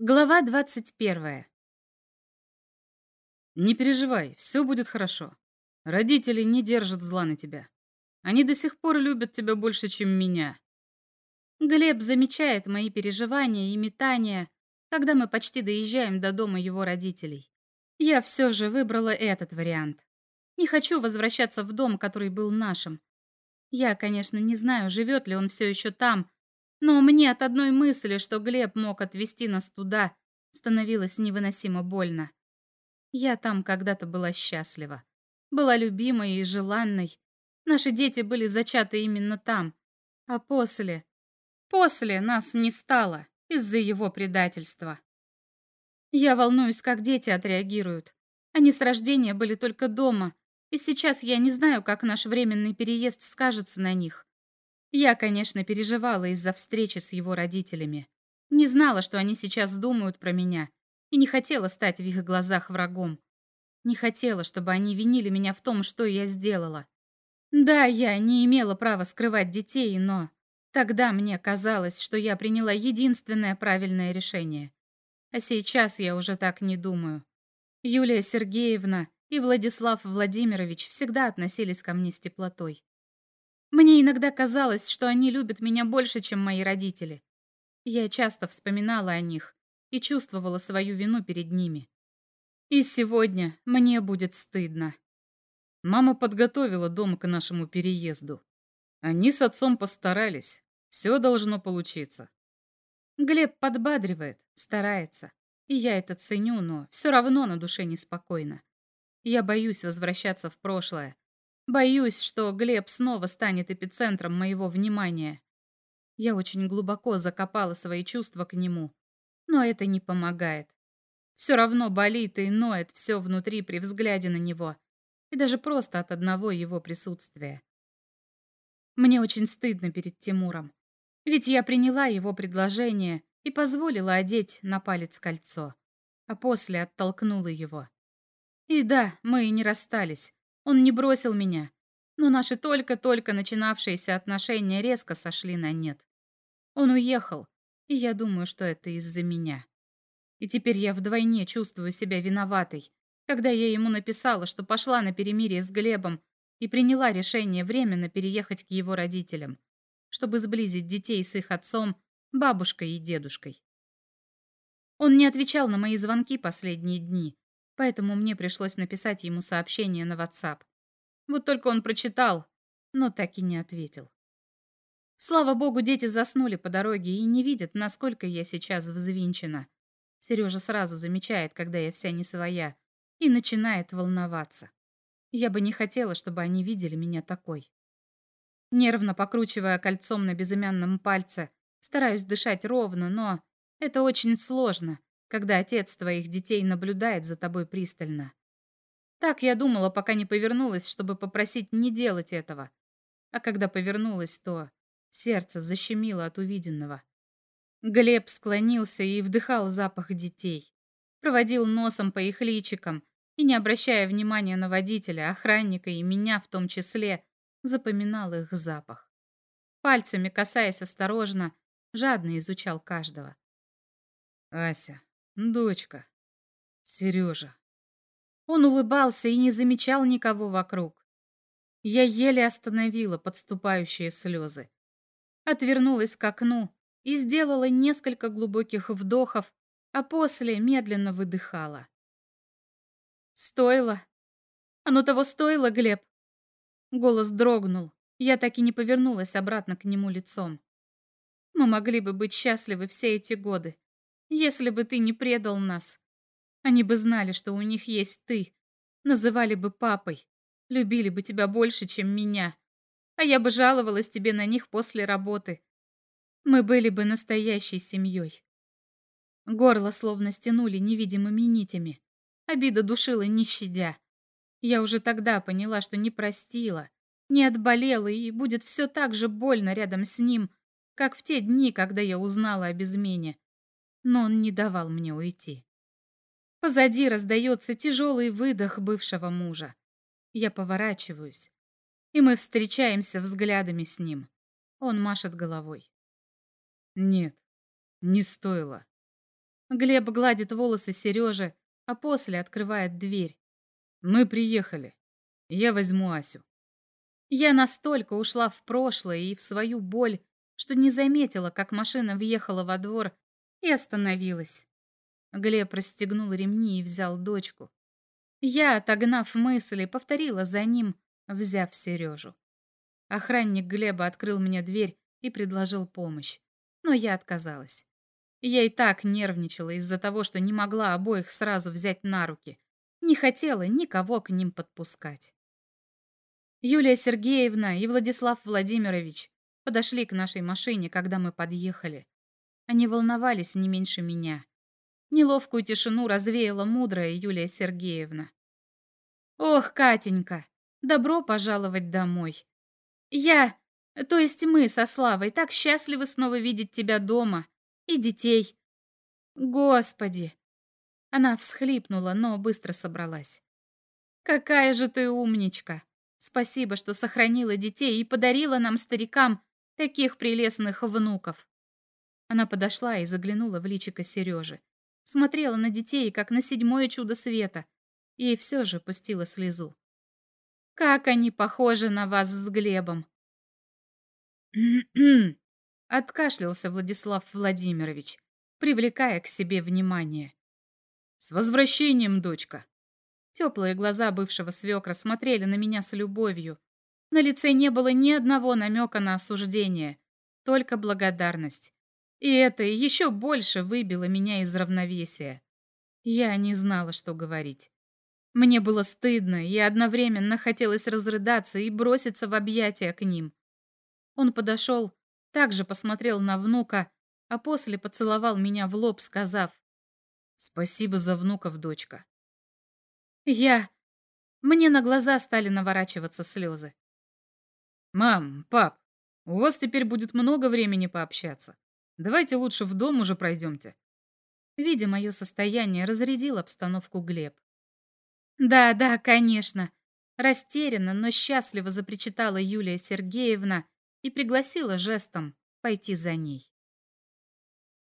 Глава 21. Не переживай, все будет хорошо. Родители не держат зла на тебя. Они до сих пор любят тебя больше, чем меня. Глеб замечает мои переживания и метания, когда мы почти доезжаем до дома его родителей. Я все же выбрала этот вариант. Не хочу возвращаться в дом, который был нашим. Я, конечно, не знаю, живет ли он все еще там, но мне от одной мысли, что Глеб мог отвезти нас туда, становилось невыносимо больно. Я там когда-то была счастлива. Была любимой и желанной. Наши дети были зачаты именно там. А после... После нас не стало из-за его предательства. Я волнуюсь, как дети отреагируют. Они с рождения были только дома, и сейчас я не знаю, как наш временный переезд скажется на них. Я, конечно, переживала из-за встречи с его родителями. Не знала, что они сейчас думают про меня, и не хотела стать в их глазах врагом. Не хотела, чтобы они винили меня в том, что я сделала. Да, я не имела права скрывать детей, но тогда мне казалось, что я приняла единственное правильное решение. А сейчас я уже так не думаю. Юлия Сергеевна и Владислав Владимирович всегда относились ко мне с теплотой. Мне иногда казалось, что они любят меня больше, чем мои родители. Я часто вспоминала о них и чувствовала свою вину перед ними. И сегодня мне будет стыдно. Мама подготовила дом к нашему переезду. Они с отцом постарались. Все должно получиться. Глеб подбадривает, старается. И я это ценю, но все равно на душе неспокойно. Я боюсь возвращаться в прошлое, Боюсь, что Глеб снова станет эпицентром моего внимания. Я очень глубоко закопала свои чувства к нему, но это не помогает. Все равно болит и ноет все внутри при взгляде на него, и даже просто от одного его присутствия. Мне очень стыдно перед Тимуром, ведь я приняла его предложение и позволила одеть на палец кольцо, а после оттолкнула его. И да, мы и не расстались, он не бросил меня, но наши только-только начинавшиеся отношения резко сошли на нет. Он уехал, и я думаю, что это из-за меня. И теперь я вдвойне чувствую себя виноватой, когда я ему написала, что пошла на перемирие с Глебом и приняла решение временно переехать к его родителям, чтобы сблизить детей с их отцом, бабушкой и дедушкой. Он не отвечал на мои звонки последние дни, поэтому мне пришлось написать ему сообщение на WhatsApp. Вот только он прочитал, но так и не ответил. Слава богу, дети заснули по дороге и не видят, насколько я сейчас взвинчена. Сережа сразу замечает, когда я вся не своя, и начинает волноваться. Я бы не хотела, чтобы они видели меня такой. Нервно покручивая кольцом на безымянном пальце, стараюсь дышать ровно, но это очень сложно, когда отец твоих детей наблюдает за тобой пристально. Так я думала, пока не повернулась, чтобы попросить не делать этого. А когда повернулась, то сердце защемило от увиденного. Глеб склонился и вдыхал запах детей. Проводил носом по их личикам и, не обращая внимания на водителя, охранника и меня в том числе, запоминал их запах. Пальцами, касаясь осторожно, жадно изучал каждого. «Ася, дочка, Сережа». Он улыбался и не замечал никого вокруг. Я еле остановила подступающие слезы. Отвернулась к окну и сделала несколько глубоких вдохов, а после медленно выдыхала. «Стоило. Оно того стоило, Глеб?» Голос дрогнул. Я так и не повернулась обратно к нему лицом. «Мы могли бы быть счастливы все эти годы, если бы ты не предал нас, они бы знали, что у них есть ты. Называли бы папой. Любили бы тебя больше, чем меня. А я бы жаловалась тебе на них после работы. Мы были бы настоящей семьей. Горло словно стянули невидимыми нитями. Обида душила не щадя. Я уже тогда поняла, что не простила, не отболела и будет все так же больно рядом с ним, как в те дни, когда я узнала об измене. Но он не давал мне уйти. Позади раздается тяжелый выдох бывшего мужа. Я поворачиваюсь, и мы встречаемся взглядами с ним. Он машет головой. Нет, не стоило. Глеб гладит волосы Сережи, а после открывает дверь. Мы приехали. Я возьму Асю. Я настолько ушла в прошлое и в свою боль, что не заметила, как машина въехала во двор и остановилась. Глеб расстегнул ремни и взял дочку. Я, отогнав мысли, повторила за ним, взяв Сережу. Охранник Глеба открыл мне дверь и предложил помощь, но я отказалась. Я и так нервничала из-за того, что не могла обоих сразу взять на руки, не хотела никого к ним подпускать. Юлия Сергеевна и Владислав Владимирович подошли к нашей машине, когда мы подъехали. Они волновались не меньше меня. Неловкую тишину развеяла мудрая Юлия Сергеевна. «Ох, Катенька, добро пожаловать домой. Я, то есть мы со Славой, так счастливы снова видеть тебя дома и детей. Господи!» Она всхлипнула, но быстро собралась. «Какая же ты умничка! Спасибо, что сохранила детей и подарила нам, старикам, таких прелестных внуков!» Она подошла и заглянула в личико Сережи. Смотрела на детей, как на седьмое чудо света, и все же пустила слезу. «Как они похожи на вас с Глебом!» Откашлялся Владислав Владимирович, привлекая к себе внимание. «С возвращением, дочка!» Теплые глаза бывшего свекра смотрели на меня с любовью. На лице не было ни одного намека на осуждение, только благодарность. И это еще больше выбило меня из равновесия. Я не знала, что говорить. Мне было стыдно, и одновременно хотелось разрыдаться и броситься в объятия к ним. Он подошел, также посмотрел на внука, а после поцеловал меня в лоб, сказав «Спасибо за внуков, дочка». Я... Мне на глаза стали наворачиваться слезы. «Мам, пап, у вас теперь будет много времени пообщаться. Давайте лучше в дом уже пройдемте». Видя мое состояние, разрядил обстановку Глеб. «Да, да, конечно». Растерянно, но счастливо запричитала Юлия Сергеевна и пригласила жестом пойти за ней.